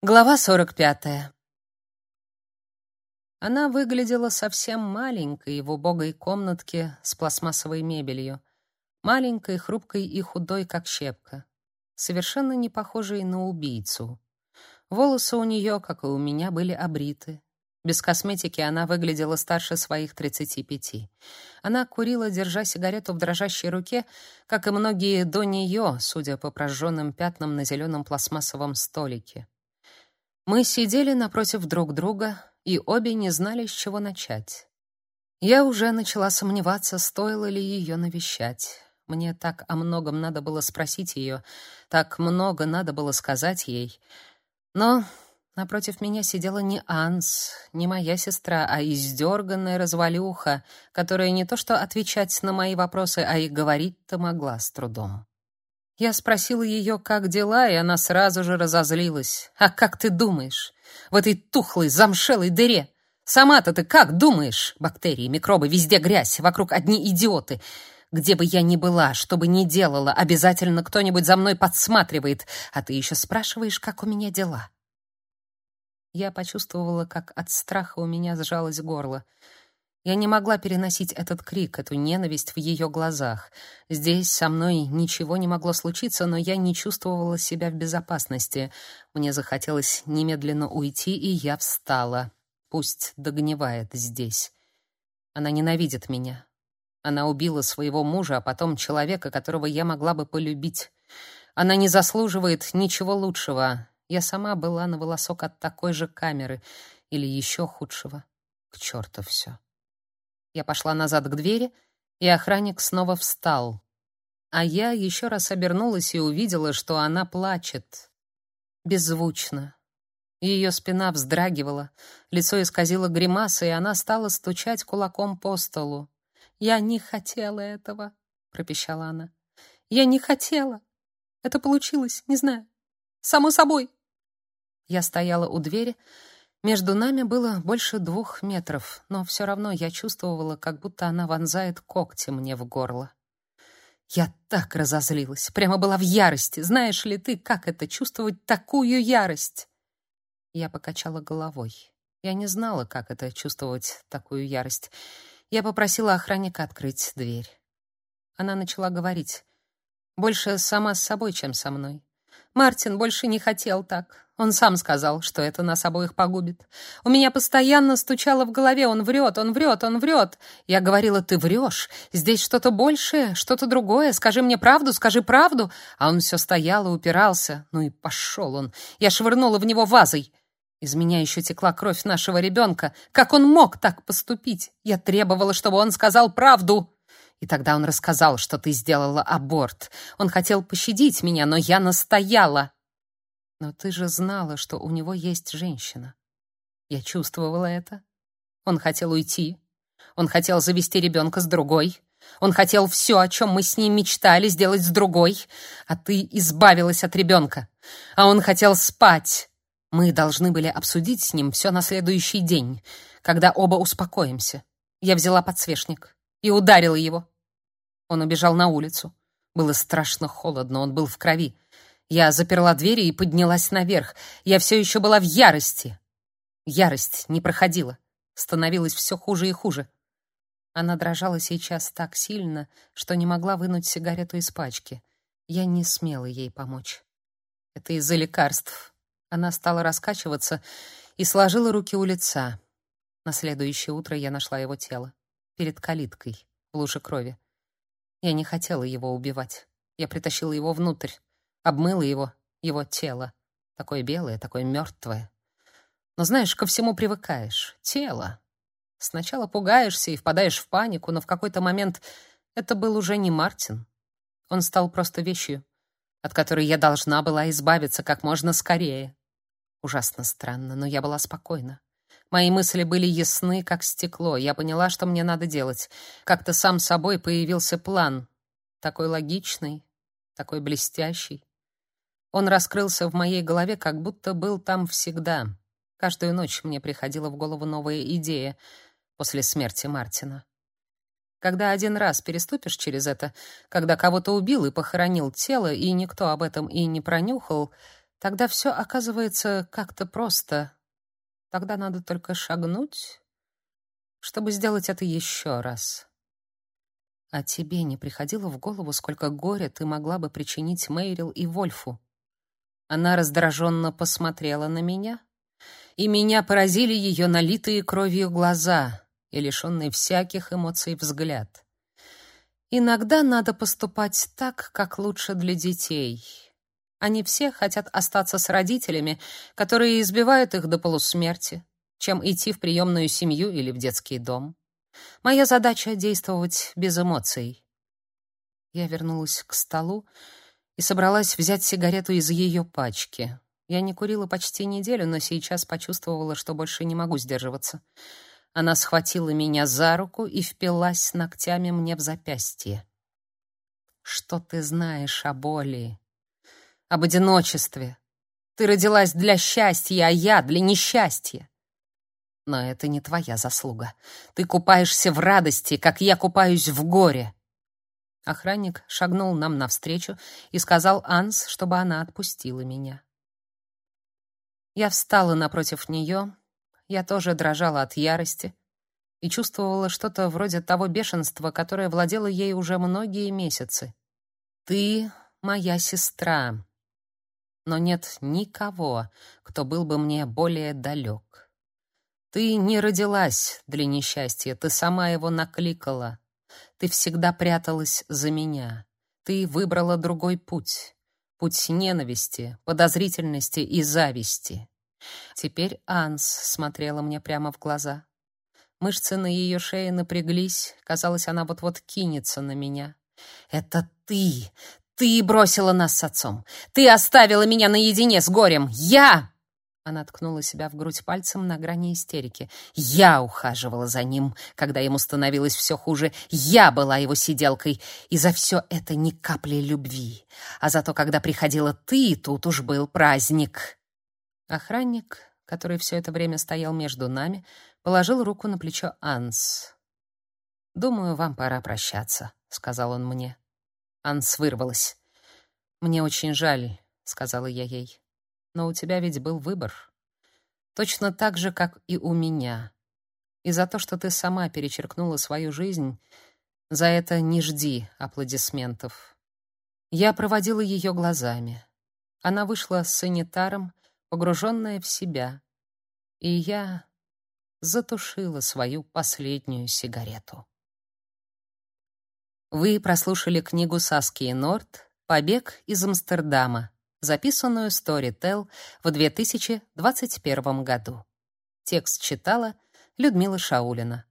Глава 45. Она выглядела совсем маленькой в убогой комнатке с пластмассовой мебелью. Маленькой, хрупкой и худой, как щепка. Совершенно не похожей на убийцу. Волосы у нее, как и у меня, были обриты. Без косметики она выглядела старше своих 35. Она курила, держа сигарету в дрожащей руке, как и многие до нее, судя по прожженным пятнам на зеленом пластмассовом столике. Мы сидели напротив друг друга и обе не знали, с чего начать. Я уже начала сомневаться, стоило ли ее навещать. Мне так о многом надо было спросить ее, так много надо было сказать ей. Но напротив меня сидела не Анс, не моя сестра, а издерганная развалюха, которая не то что отвечать на мои вопросы, а и говорить-то могла с трудом. Я спросила ее, как дела, и она сразу же разозлилась. «А как ты думаешь? В этой тухлой, замшелой дыре? Сама-то ты как думаешь? Бактерии, микробы, везде грязь, вокруг одни идиоты. Где бы я ни была, что бы ни делала, обязательно кто-нибудь за мной подсматривает, а ты еще спрашиваешь, как у меня дела». Я почувствовала, как от страха у меня сжалось горло. Я не могла переносить этот крик, эту ненависть в ее глазах. Здесь со мной ничего не могло случиться, но я не чувствовала себя в безопасности. Мне захотелось немедленно уйти, и я встала. Пусть догнивает здесь. Она ненавидит меня. Она убила своего мужа, а потом человека, которого я могла бы полюбить. Она не заслуживает ничего лучшего. Я сама была на волосок от такой же камеры или еще худшего. К черту все. Я пошла назад к двери, и охранник снова встал. А я еще раз обернулась и увидела, что она плачет. Беззвучно. Ее спина вздрагивала, лицо исказило гримаса, и она стала стучать кулаком по столу. «Я не хотела этого», — пропищала она. «Я не хотела. Это получилось, не знаю. Само собой». Я стояла у двери, между нами было больше двух метров, но все равно я чувствовала, как будто она вонзает когти мне в горло. Я так разозлилась, прямо была в ярости. Знаешь ли ты, как это чувствовать такую ярость? Я покачала головой. Я не знала, как это чувствовать такую ярость. Я попросила охранника открыть дверь. Она начала говорить, больше сама с собой, чем со мной. Мартин больше не хотел так. Он сам сказал, что это нас обоих погубит. У меня постоянно стучало в голове: он врет, он врет, он врет. Я говорила: "Ты врешь. Здесь что-то большее, что-то другое. Скажи мне правду, скажи правду". А он все стоял и упирался. Ну и пошел он. Я швырнула в него вазой. Из меня еще текла кровь нашего ребенка. Как он мог так поступить? Я требовала, чтобы он сказал правду. И тогда он рассказал, что ты сделала аборт. Он хотел пощадить меня, но я настояла. Но ты же знала, что у него есть женщина. Я чувствовала это. Он хотел уйти. Он хотел завести ребенка с другой. Он хотел все, о чем мы с ним мечтали, сделать с другой. А ты избавилась от ребенка. А он хотел спать. Мы должны были обсудить с ним все на следующий день, когда оба успокоимся. Я взяла подсвечник и ударила его. Он убежал на улицу. Было страшно холодно, он был в крови. Я заперла двери и поднялась наверх. Я все еще была в ярости. Ярость не проходила. Становилось все хуже и хуже. Она дрожала сейчас так сильно, что не могла вынуть сигарету из пачки. Я не смела ей помочь. Это из-за лекарств. Она стала раскачиваться и сложила руки у лица. На следующее утро я нашла его тело. Перед калиткой, в луже крови. Я не хотела его убивать. Я притащила его внутрь обмыла его, его тело. Такое белое, такое мертвое. Но знаешь, ко всему привыкаешь. Тело. Сначала пугаешься и впадаешь в панику, но в какой-то момент это был уже не Мартин. Он стал просто вещью, от которой я должна была избавиться как можно скорее. Ужасно странно, но я была спокойна. Мои мысли были ясны, как стекло. Я поняла, что мне надо делать. Как-то сам собой появился план. Такой логичный, такой блестящий. Он раскрылся в моей голове, как будто был там всегда. Каждую ночь мне приходила в голову новая идея после смерти Мартина. Когда один раз переступишь через это, когда кого-то убил и похоронил тело, и никто об этом и не пронюхал, Тогда все оказывается как-то просто. Тогда надо только шагнуть, чтобы сделать это еще раз. А тебе не приходило в голову, сколько горя ты могла бы причинить Мейрил и Вольфу? Она раздраженно посмотрела на меня, и меня поразили ее налитые кровью глаза и лишенный всяких эмоций взгляд. Иногда надо поступать так, как лучше для детей. Они все хотят остаться с родителями, которые избивают их до полусмерти, чем идти в приемную семью или в детский дом. Моя задача — действовать без эмоций. Я вернулась к столу и собралась взять сигарету из ее пачки. Я не курила почти неделю, но сейчас почувствовала, что больше не могу сдерживаться. Она схватила меня за руку и впилась ногтями мне в запястье. «Что ты знаешь о боли? Об одиночестве? Ты родилась для счастья, а я для несчастья. Но это не твоя заслуга. Ты купаешься в радости, как я купаюсь в горе». Охранник шагнул нам навстречу и сказал Анс, чтобы она отпустила меня. Я встала напротив нее, я тоже дрожала от ярости и чувствовала что-то вроде того бешенства, которое владело ей уже многие месяцы. «Ты моя сестра, но нет никого, кто был бы мне более далек. Ты не родилась для несчастья, ты сама его накликала. Ты всегда пряталась за меня. Ты выбрала другой путь, путь ненависти, подозрительности и зависти. Теперь Анс смотрела мне прямо в глаза. Мышцы на ее шее напряглись, казалось, она вот-вот кинется на меня. «Это ты! Ты бросила нас с отцом! Ты оставила меня наедине с горем! Я!» Она ткнула себя в грудь пальцем на грани истерики. «Я ухаживала за ним, когда ему становилось все хуже. Я была его сиделкой. И за все это ни капли любви. А зато, когда приходила ты, тут уж был праздник». Охранник, который все это время стоял между нами, положил руку на плечо Анс. «Думаю, вам пора прощаться», — сказал он мне. Анс вырвалась. «Мне очень жаль», — сказала я ей. «Но у тебя ведь был выбор. Точно так же, как и у меня. И за то, что ты сама перечеркнула свою жизнь, за это не жди аплодисментов». Я проводила ее глазами. Она вышла с санитаром, погруженная в себя, и я затушила свою последнюю сигарету. Вы прослушали книгу Саски Норт «Побег из Амстердама», записанную Storytel в 2021 году. Текст читала Людмила Шаулина.